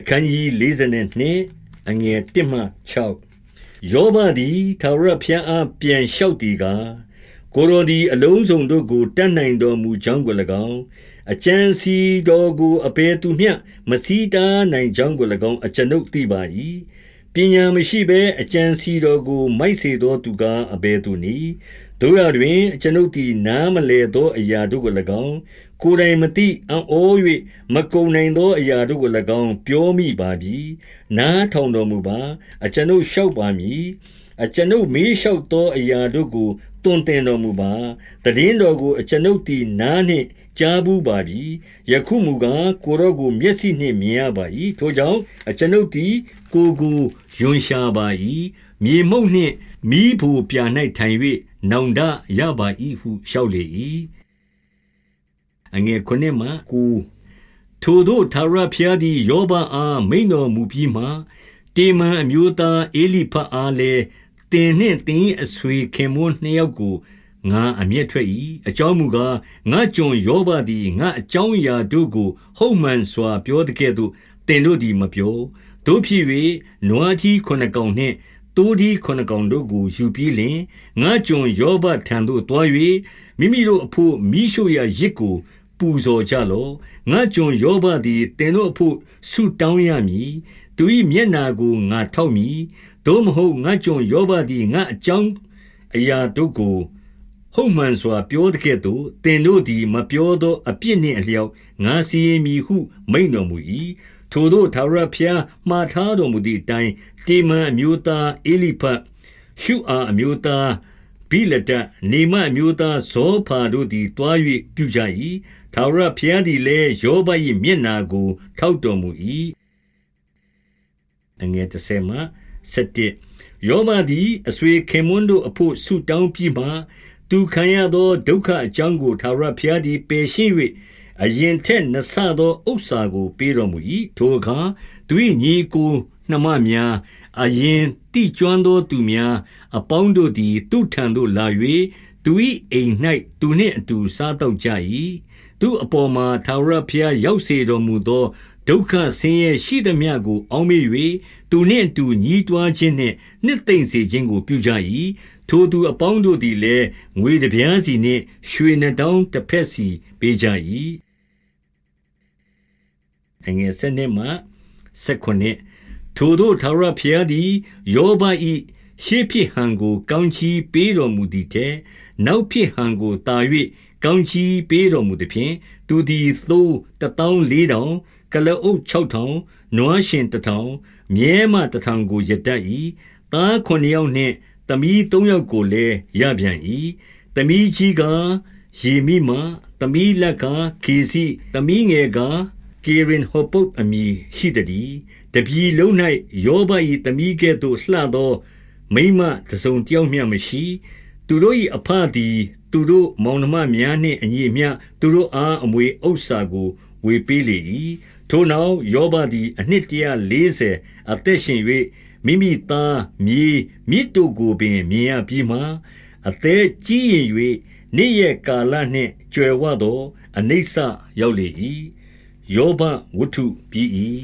အခန်းကြီး42အငယ်1မှ6ယောဘသည်သာရဖျားအားပြန်လျှောက်သည်ကားကိုရိုဒီအလုံးစုံတို့ကိုတတ်နိုင်တော်မူကြောင်းကို၎င်းအကျံစီတော်ကိုအဘယ်သူမျှမစည်းတားနိုင်ကြောင်းကို၎င်းအကျွန်ုပ်သိပါ၏ပညာမရှိဘဲအကြံစီတော်ကို မိုက်စေသောသူကားအဘယ်သူနည်းတို့ရတွင်အကျွန်ုပ်သည်နားမလဲသောအရာတို့ကို၎င်း ကိုယ်တိုင်မသိအံ့ဩ၍မကုံနိုင်သောအရာတို့ကို၎င်း ပြောမိပါပြီ နားထောင်တော်မူပါ အကျွန်ုပ်လျှောက်ပါမည် အကျွန်ုပ်မေးလျှောက်သောအရာတို့ကိုတွင်တင်တော်မူပါတည်င်းတော်ကို အကျွန်ုပ်သည် နားနှင့်ကြားဘူးပါပြီ ယခုမူကား ကိုရောကို မျက်စိနှင့်မြင်ရပါ၏ထိုကြောင့် အကျွန်ုပ်သည် ကိုကိုယွန်ရှာပါ၏မြေမှုန့်နှင့်မိဖို့ပြာ၌ထိုင်၍နောင်တရပါ၏ဟု လျှောက်လေ၏ အငယ်ခုနှစ်မှကိုထိုတို့သာရဖျားသည်ယောဘအားမိန်တော်မူပြီးမှတေမန်အမျိုးသားအေလိဖတ်အားလည်းတင်နှင့်တင်အဆွေခင်မွန်းနှစ်ယောက်ကိုငါအမျက်ထွက်၏အကြောင်းမူကားငါကြုံယောဘသည်ငါအကြောင်းအရာတို့ကို ဟုတ်မှန်စွာ ပြောတဲ့ကဲ့သို့တင်တို့သည်မပြောတို့ဖြစ်၍နွားကြီးခုနှစ်ကောင်နှင့်တိုးဒီခုနှစ်ကောင်တို့ကိုယူပြီးလင်ငါကြုံယောဘထံသို့တွား၍မိမိတို့အဖို့မိရှုရရစ်ကို ပူဇော်ကြလော့ငါကြုံယောဘသည်တင်တို့အဖို့ဆုတောင်းရမည်သူ၏မျက်နာကိုငါထောက်မည်သို့မဟုတ်ငါကြုံယောဘသည်ငါအကြောင်းအရာတို့ကိုဟုတ်မှန်စွာပြောတဲ့ကဲ့သို့တင်တို့သည်မပြောသောအပြစ်နှင့်အလျောက်ငါစီရင်မည်ဟုမိန့်တော်မူ၏ထိုတို့သာရဖျားမှားထားတော်မူသည့်အတိုင်းတေမန်အမျိုးသားအေလိဖတ်ရှုအာအမျိုးသားဘိလဒနေမအမျိုးသားဇောဖာတို့သည်တွား၍ပြုကြ၏ သာရဖျားသည်လည်းယောဘ၏မျက်နာကို ထောက်တော်မူ၏အငယ်30မှ7ယောဘသည်အဆွေခင်မွန်းတို့အဖို့ဆုတောင်းပြီးမှသူခံရသောဒုက္ခအကြောင်းကိုသာရဖျားသည်ပယ်ရှင်း၍အရင်ထက်နဆသောဥစ္စာကို ပေးတော်မူ၏ထိုအခါသူ၏ညီကိုနှမများအရင်တိကျွမ်းသောသူများအပေါင်းတို့သည် သူထံသို့လာ၍သူ၏အိမ်၌သူနှင့်အတူစားတော့ကြ၏ သူအပေါ်မှာသာရဖျားရောက်စေတော်မူသောဒုက္ခဆင်းရဲရှိသမျှကို အောင်းမေ၍သူနှင့်အတူညီးတွားခြင်းနှင့်နှစ်သိမ့်စေခြင်းကိုပြုကြ၏ထိုသူအပေါင်းတို့သည်လည်းငွေတပြားစီနှင့် ရွှေနှတောင်းတစ်ဖက်စီပေးကြ၏အငယ်စနစ်မှစက္ခုနှစ်ထိုတို့ထာဝရဘုရားသည်ယောဘ၏ရှေးဖြစ်ဟန်ကို ကောင်းချီးပေးတော်မူသည်တည်းနောက်ဖြစ်ဟန်ကိုတာ၍ ကောင်းချီးပေးတော်မူသည်ဖြင့်သူသည်သိုး14000ကလအုပ်6000နွားရှင်1000မြဲမ1000ကိုရတတ်၏သား9ယောက်နှင့်သမီး3ယောက်ကိုလည်းရပြန်၏သမီးကြီးကယေမိမသမီးလက်ကခေစီသမီးငယ်ကကေရင်ဟောပုတ်အမည်ရှိသည်တပြည်လုံး၌ယောဘ၏သမီးကဲ့သို့လှသောမိမတစုံတယောက်မျှမရှိ သူတို့၏အဖသည် သူတို့မောင်နှမများနှင့်အညီမျှ သူတို့အား အမွေဥစ္စာကို ဝေပေးလေ၏ထိုနောက်ယောဘသည် အနှစ်140အသက်ရှင်၍မိမိသား မြေမြစ်တို့ကိုပင် မြင်ရပြီးမှ အသက်ကြီးရင်၍နေ့ရက်ကာလနှင့် ကြွယ်ဝသော အနိစ္စရောက်လေ၏ယောဘဝတ္ထုပြီး၏